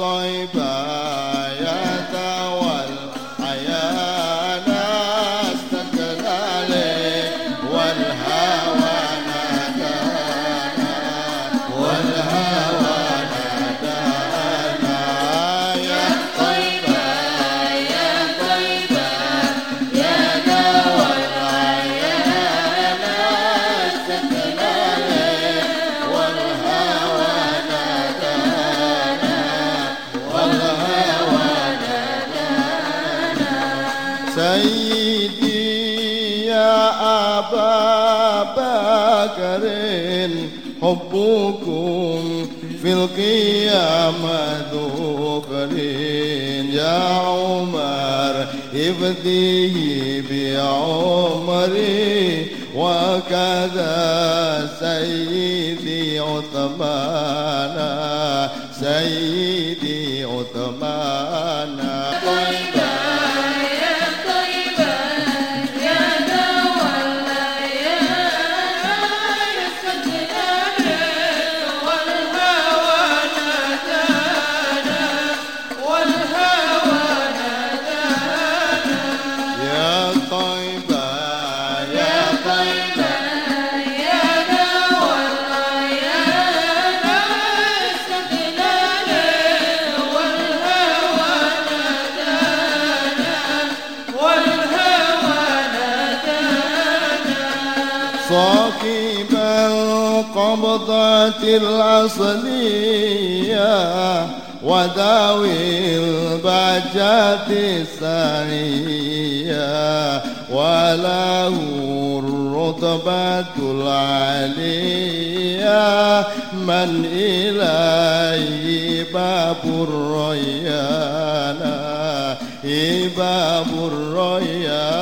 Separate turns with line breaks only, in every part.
طيبا سيدي يا أبا بكر حبكم في القيامة ذكرين يا عمر ابديه بعمري وكذا سيدي عثمان. سيدي صاحب القبضة الأصلية وداوي البهجة الثانية وله الرتبة العالية. من إليه باب الريان باب الريان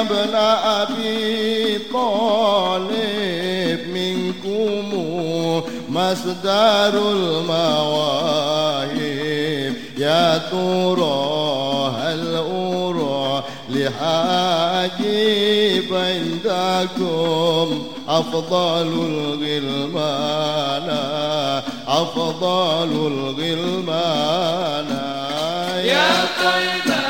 أبن أبي طالب منكم مصدر المواهب. يا ترى هل أرى لحاجب عندكم أفضل الغلمان؟ أفضل الغلمان.
يا طيبة